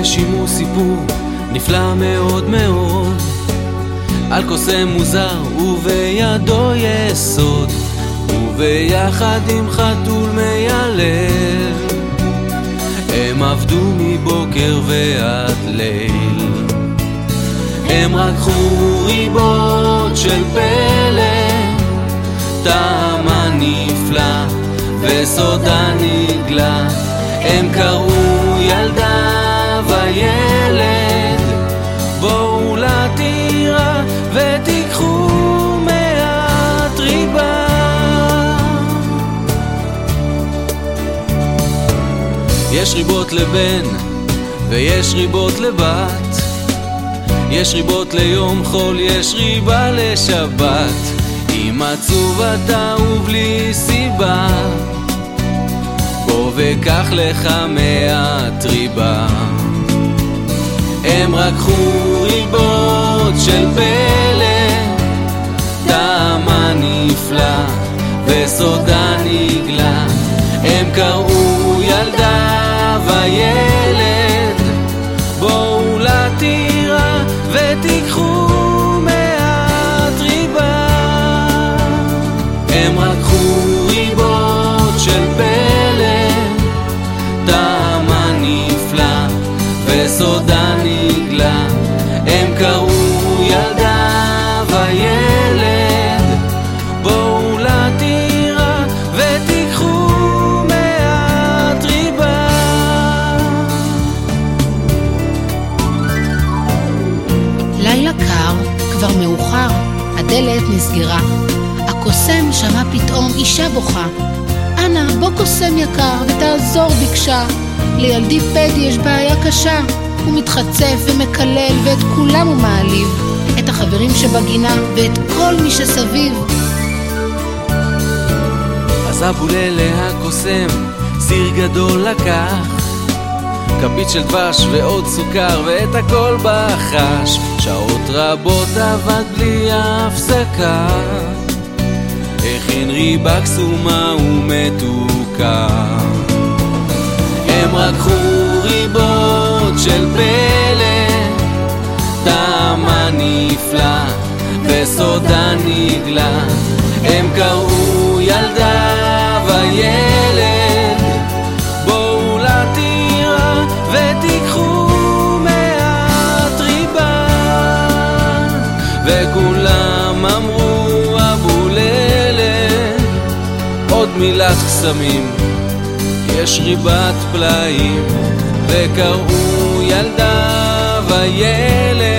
יש עימו סיפור נפלא מאוד מאוד. על קוסם מוזר ובידו יסוד וביחד עם חתול מיילל. הם עבדו מבוקר ועד ליל. הם רקחו ריבות של פלא טעמה נפלא וסודה נגלה. הם קראו ילדה וילד בואו לטירה ותיקחו מעט ריבה. יש ריבות לבן ויש ריבות לבת. יש ריבות ליום חול, יש ריבה לשבת. עם עצוב אתה ובלי סיבה. בוא וקח לך מעט ריבה הם רקחו ריבות של פלא. טעמה נפלא וסודה הדלת נסגרה. הקוסם שמע פתאום אישה בוכה. אנא, בוא קוסם יקר ותעזור ביקשה. לילדי פדי יש בעיה קשה. הוא מתחצף ומקלל ואת כולם הוא מעליב. החברים שבגינה ואת כל מי שסביב. אז אבוללה הקוסם סיר גדול לקח. כפית של דבש ועוד סוכר ואת הכל בחש. שעות רבות עבד בלי הפסקה. הכין ריבה קסומה ומתוקה. הם רקחו ריבות של פלא נפלא וסודה נגלה. הם קראו ילדה וילד. בואו לטירה ותיקחו מעט ריבה. וכולם אמרו אבוללה עוד מילת קסמים. יש ריבת פלאים. וקראו ילדה וילד